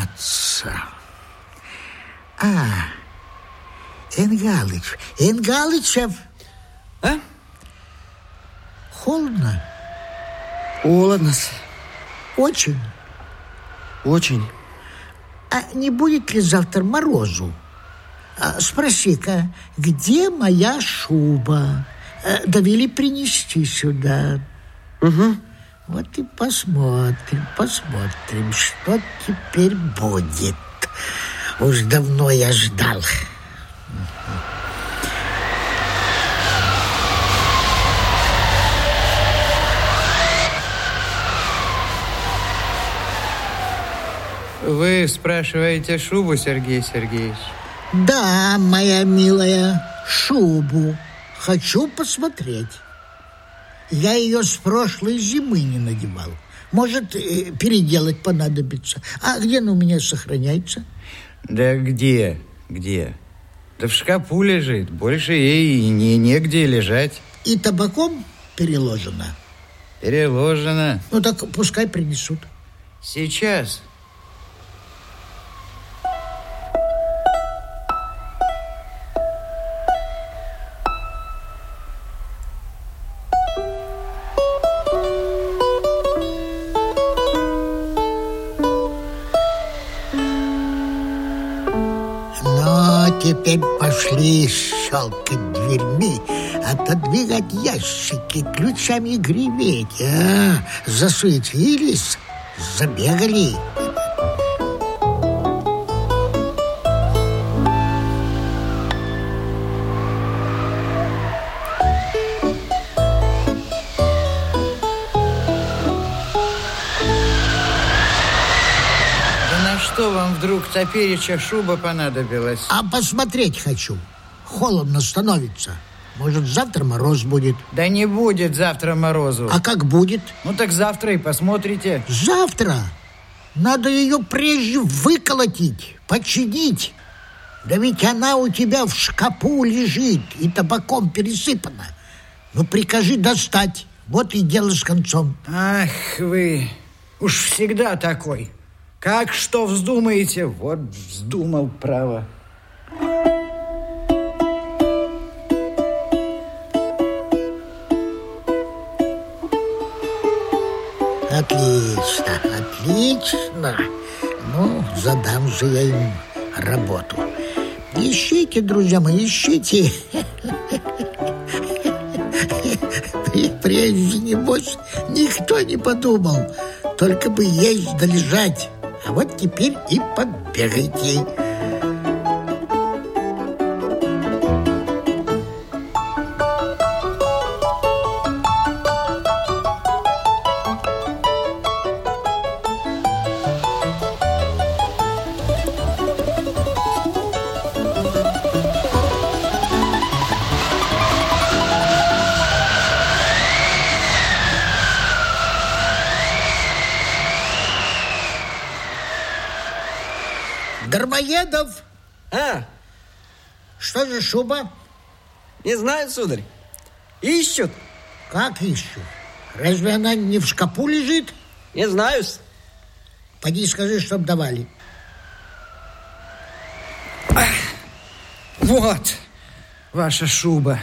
одеваться. А, Энгалыч, Энгалычев. А? Холодно? Холодно. Очень. Очень. А не будет ли завтра морозу? А, Спроси-ка, где моя шуба? А, Довели принести сюда. Угу. Вот и посмотрим, посмотрим, что теперь будет. Уж давно я ждал. Вы спрашиваете шубу, Сергей Сергеевич? Да, моя милая, шубу. Хочу посмотреть. Я ее с прошлой зимы не надевал. Может, э, переделать понадобится. А где она у меня сохраняется? Да где? Где? Да в шкафу лежит. Больше ей и не, негде лежать. И табаком переложена. Переложено. Ну так пускай принесут. Сейчас. Пошли щелкать дверьми, отодвигать ящики, ключами греветь. А, засуетились, забегали. Вдруг топереча шуба понадобилась? А посмотреть хочу. Холодно становится. Может, завтра мороз будет. Да не будет завтра морозу. А как будет? Ну так завтра и посмотрите. Завтра надо ее прежде выколотить, починить. Да ведь она у тебя в шкапу лежит и табаком пересыпана. Ну, прикажи достать. Вот и дело с концом. Ах вы, уж всегда такой. Как что вздумаете, вот вздумал право. Отлично, отлично. Ну, задам же я им работу. Ищите, друзья мои, ищите. Прежде, небось, никто не подумал. Только бы есть да лежать. А вот теперь и побегайте. Дармоедов, А, что же шуба? не знаю, сударь. Ищут. Как ищу? Разве она не в шкапу лежит? Не знаю. Поди скажи, чтоб давали. Вот ваша шуба.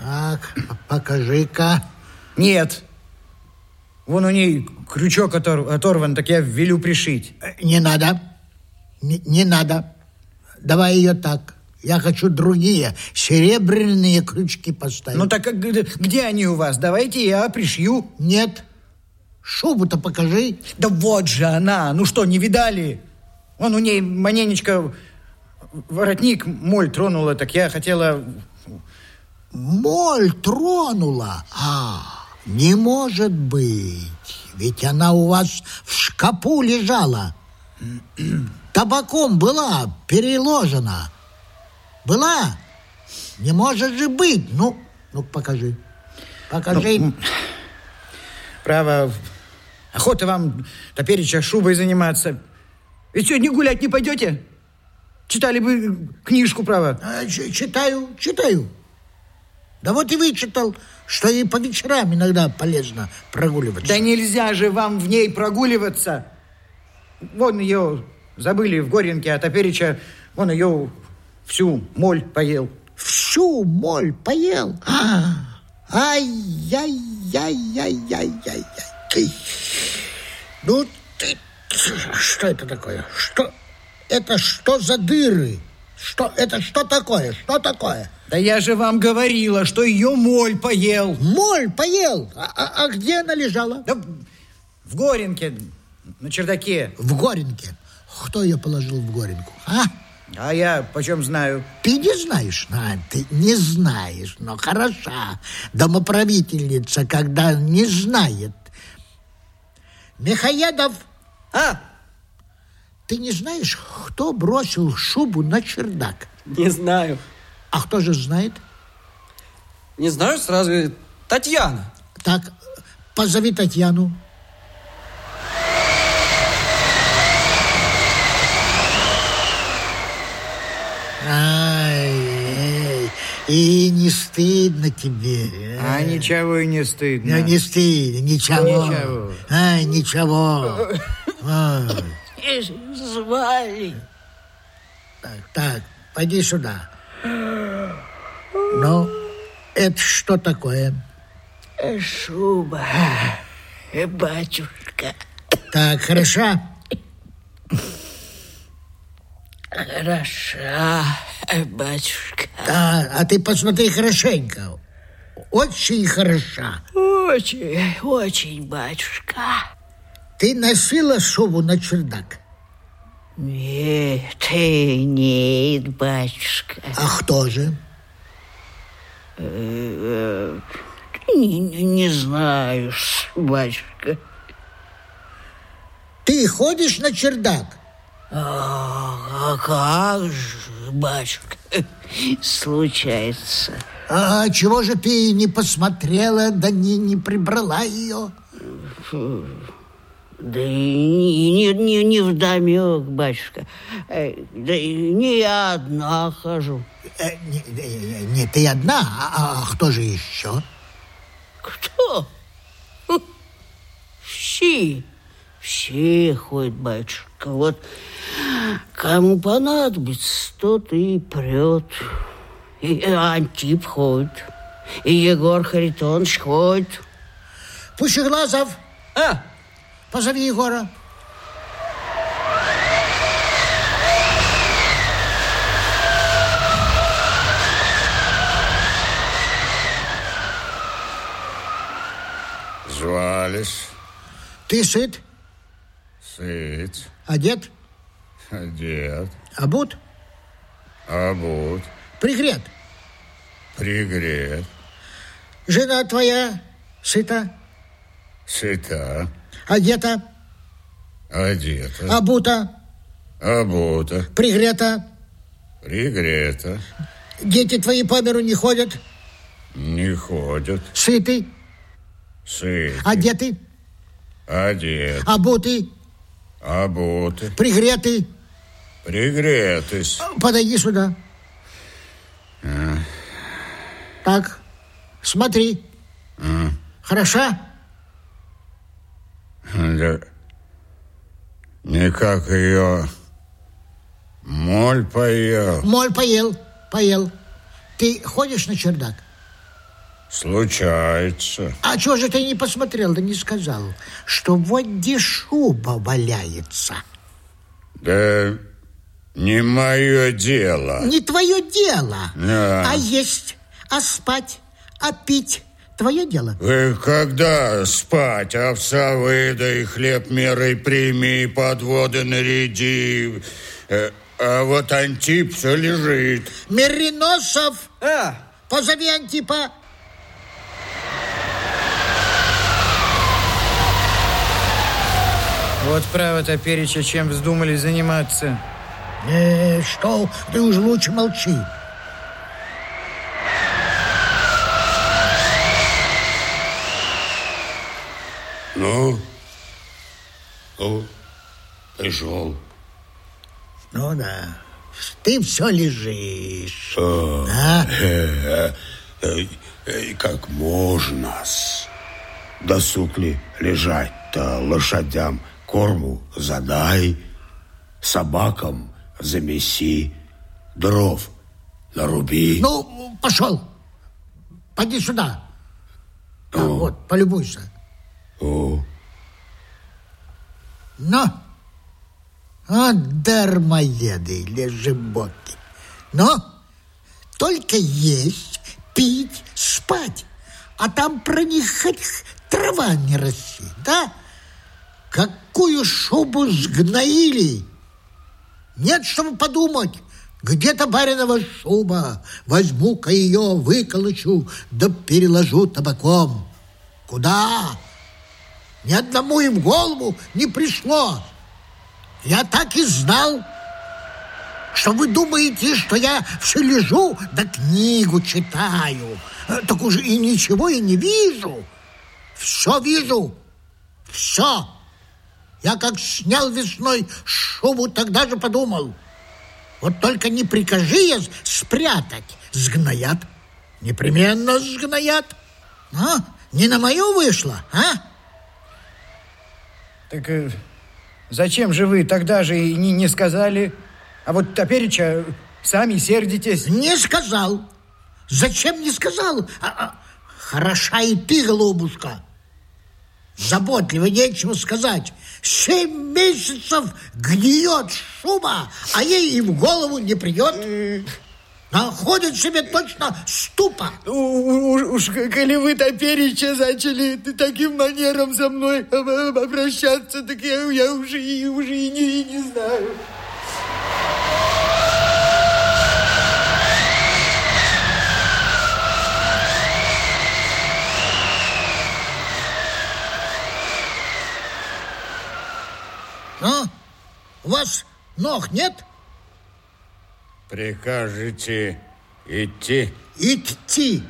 Так, покажи-ка. Нет. Вон у ней крючок отор- оторван, так я велю пришить. Не надо. Не, не надо. Давай ее так. Я хочу другие, серебряные крючки поставить. Ну так как- где они у вас? Давайте я пришью. Нет. Шубу-то покажи. Да вот же она. Ну что, не видали? Вон у ней маненечко воротник моль тронула, так я хотела... Моль тронула. А, не может быть. Ведь она у вас в шкапу лежала. Табаком была переложена. Была? Не может же быть. Ну, ну покажи. Покажи. Ну, Право, охота вам топереча шубой заниматься. Ведь сегодня гулять не пойдете? Читали бы книжку, право. А, читаю, читаю. Да вот и вычитал, что и по вечерам иногда полезно прогуливаться. Да нельзя же вам в ней прогуливаться. Вон ее забыли в Горенке, а топереча он ее всю моль поел. Всю моль поел? А, ай-яй-яй-яй-яй-яй. Ну, ты, что это такое? Что? Это что за дыры? Что? Это что такое? Что такое? Да я же вам говорила, что ее моль поел. Моль поел? А, а, а где она лежала? Да в Горенке, на чердаке. В Горенке. Кто ее положил в Горенку? А? А я почем знаю? Ты не знаешь? А, ты не знаешь, но хороша домоправительница, когда не знает. Михаедов! А, Ты не знаешь, кто бросил шубу на чердак? не знаю. А кто же знает? Не знаю сразу. Татьяна. Так, позови Татьяну. Ай, эй, и не стыдно тебе. А ничего и не стыдно. Ну, не стыдно, ничего. Ничего. Ай, ничего. Ай. Звали. Так, так, пойди сюда. Ну, это что такое? Шуба. Батюшка. Так, хороша? Хороша, батюшка. Да, а ты посмотри хорошенько. Очень хороша. Очень, очень, батюшка. Ты носила шубу на чердак? Нет, нет, батюшка. А кто же? Не, не- не знаю, батюшка. Ты ходишь на чердак? А, а как же, батюшка, случается. А чего же ты не посмотрела, да не, не прибрала ее? Да и не, не, не вдомек, батюшка. Э, Да и не я одна хожу. Э, не, не- не ты одна, а, а кто же еще? Кто? Все. Все ходят, батюшка. Вот кому понадобится, тот и прет. И Антип ходит. И Егор Харитонович ходит. Пущеглазов, А, позови Егора. Звались, Ты сыт, сыть, одет, одет, обут, обут, пригрет. пригрет, Жена твоя сыта, сыта, одета, одета, обута, обута, пригрета. пригрета, Дети твои по миру не ходят, не ходят, сыты, сыты, одеты, одет, обуты, обуты, пригреты. Пригретысь, Подойди сюда. Так, смотри. Хороша? да никак ее моль поел, Моль поел, поел. Ты ходишь на чердак? случается, А чего же ты не посмотрел, да не сказал, что вот где шуба валяется? да не мое дело. Не твое дело. Да. А есть, а спать, а пить твое дело. Вы когда спать? Овса выдай, хлеб мерой прими, подводы наряди. Э, А вот Антип все лежит. Мериносов, а, позови Антипа. Вот право топереча, чем вздумали заниматься. Э, что, ты уж лучше молчи. Ну? Ну, пришел. Ну да, ты все лежишь. Да? Э, э, как можно-с? Досуг ли лежать-то лошадям корму задай. собакам замеси, дров наруби. Ну, пошел. Пойди сюда. Да, вот, полюбуйся. О, Но, а дармоеды, лежеботы. Но только есть, пить, спать. А там про них хоть трава не растет, да? Какую шубу сгноили! Нет, чтобы подумать. Где-то баринова шуба. Возьму-ка ее, выколочу, да переложу табаком. Куда? Ни одному им в голову не пришло. Я так и знал, что вы думаете, что я все лежу, да книгу читаю. Э, Так уже и ничего и не вижу. Все вижу. Все. Я как снял весной шубу, тогда же подумал. Вот только не прикажи я спрятать, сгноят. Непременно сгноят. А? Не на мою вышло, а? Так э, зачем же вы тогда же и не, не сказали? А вот топереча сами сердитесь. Не сказал. Зачем не сказал? А, а, хороша и ты, голубушка. Заботливо, нечего сказать. Семь месяцев гниет шуба, а ей и в голову не придет. Находит себе точно ступа. Уж, уж коли вы топереча начали таким манером со мной об- обращаться, так я, я уже, уже и не, и не знаю. А? У вас ног нет? Прикажете идти? Идти.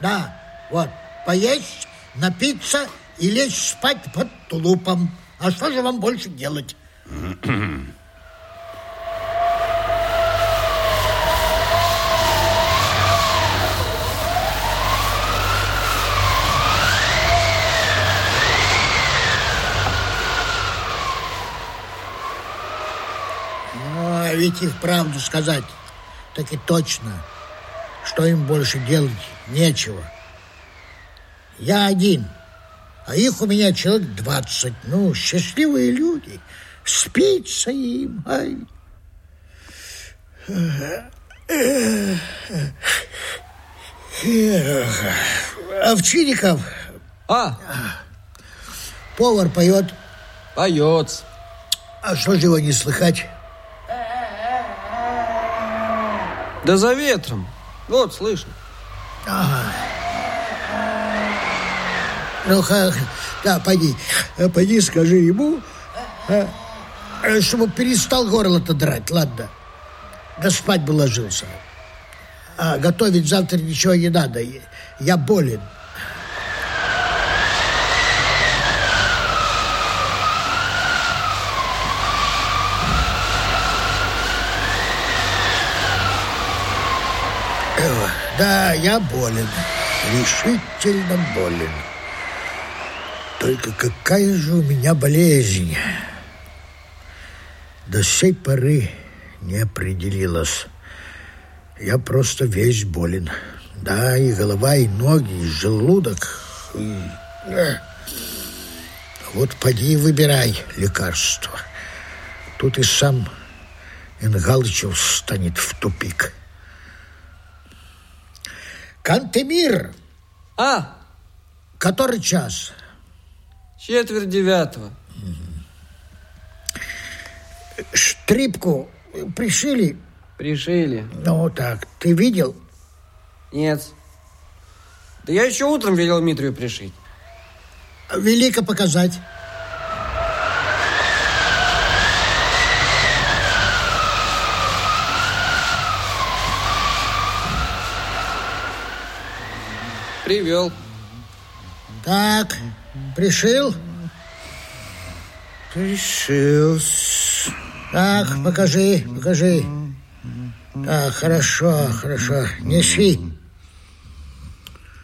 Да, вот, поесть, напиться и лечь спать под тулупом. А что же вам больше делать? Ну, а ведь и вправду сказать, так и точно, что им больше делать нечего. Я один, а их у меня человек двадцать. Ну, счастливые люди. Спится им. Ай. Овчинников, А, повар поет. поется. А что же его не слыхать? Да за ветром. Вот, слышно. Ну, ха, да, пойди, э, пойди, скажи ему, а, э, чтобы перестал горло-то драть, ладно? Да спать бы ложился. А готовить завтра ничего не надо, я болен. Э, Да, я болен, решительно болен. Только какая же у меня болезнь? До сей поры не определилась. Я просто весь болен. Да, и голова, и ноги, и желудок. И... Вот поди и выбирай лекарство. Тут и сам Ингалычев станет в тупик. Кантемир, А, который час? четверть девятого. Штрипку пришили? Пришили. Ну, так, ты видел? Нет. Да я еще утром велел Дмитрию пришить. Велико показать. Привел. Так, пришил? Решил. Так, покажи, покажи. Так, хорошо, хорошо. Неси.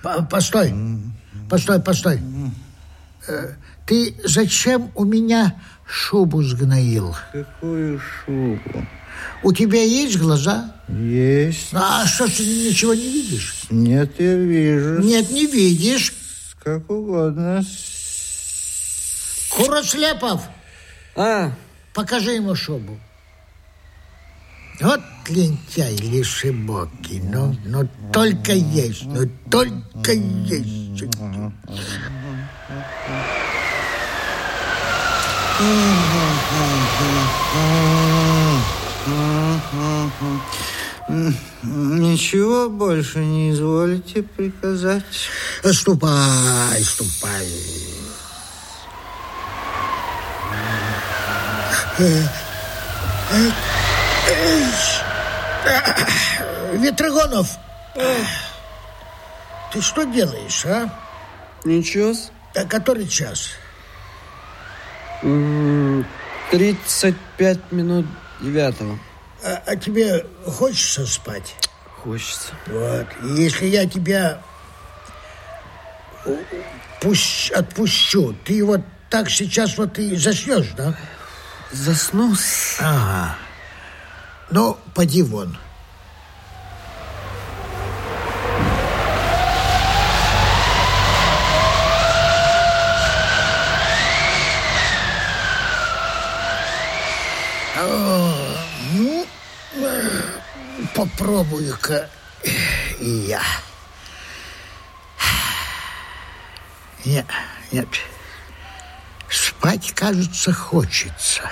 По- Постой, постой, постой. Э, Ты зачем у меня шубу сгноил. Какую шубу? У тебя есть глаза? Есть. А что ты ничего не видишь? Нет, я вижу. Нет, не видишь. Как угодно. Курослепов, А, покажи ему шубу. Вот лентяй лишебокий, ну, ну только есть, ну только есть. Ничего больше не изволите приказать? Ступай, ступай. Ветрогонов, ты что делаешь, а? ничего. А который час? М, 35 минут девятого. А, а тебе хочется спать? Хочется. Вот. И Если я тебя пусть отпущу, ты вот так сейчас вот и заснешь, да? Заснул. Ага. Ну, поди вон. Э, попробую-ка и я. Нет, нет. Спать, кажется, хочется.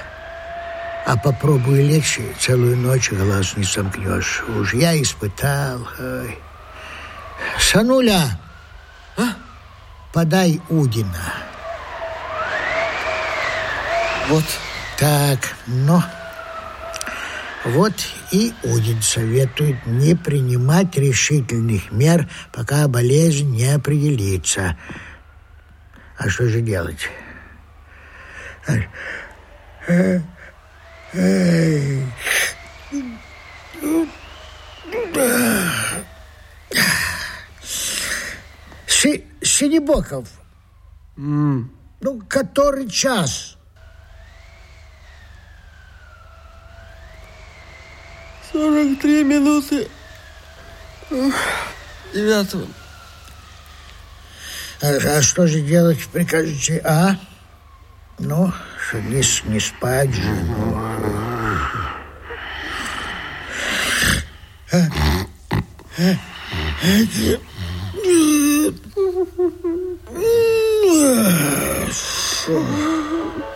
А попробуй лечь, и целую ночь глаз не сомкнешь. Уж я испытал. Ой. Сануля, а? подай Удина. Вот. Так, ну, вот и Удин советует не принимать решительных мер, пока болезнь не определится. А что же делать? Си Синебоков, ну, который час? 43 минуты девятого. А, а что же делать прикажете, а? Ну, что не, спать же. ну.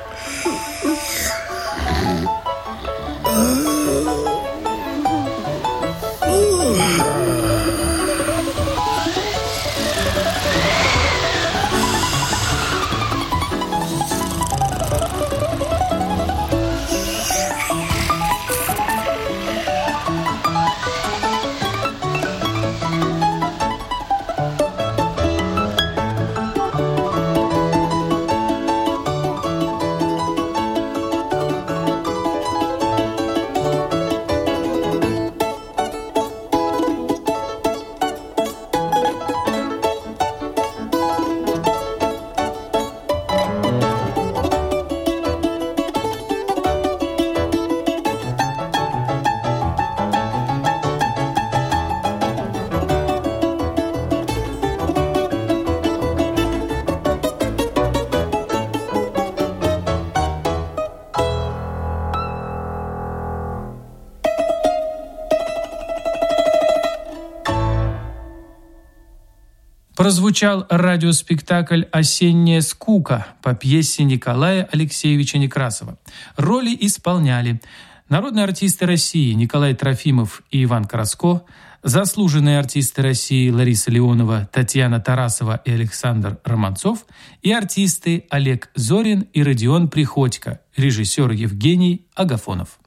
Прозвучал радиоспектакль «Осенняя скука» по пьесе Николая Алексеевича Некрасова. Роли исполняли народные артисты России Николай Трофимов и Иван Краско, заслуженные артисты России Лариса Леонова, Татьяна Тарасова и Александр Романцов и артисты Олег Зорин и Родион Приходько, режиссер Евгений Агафонов.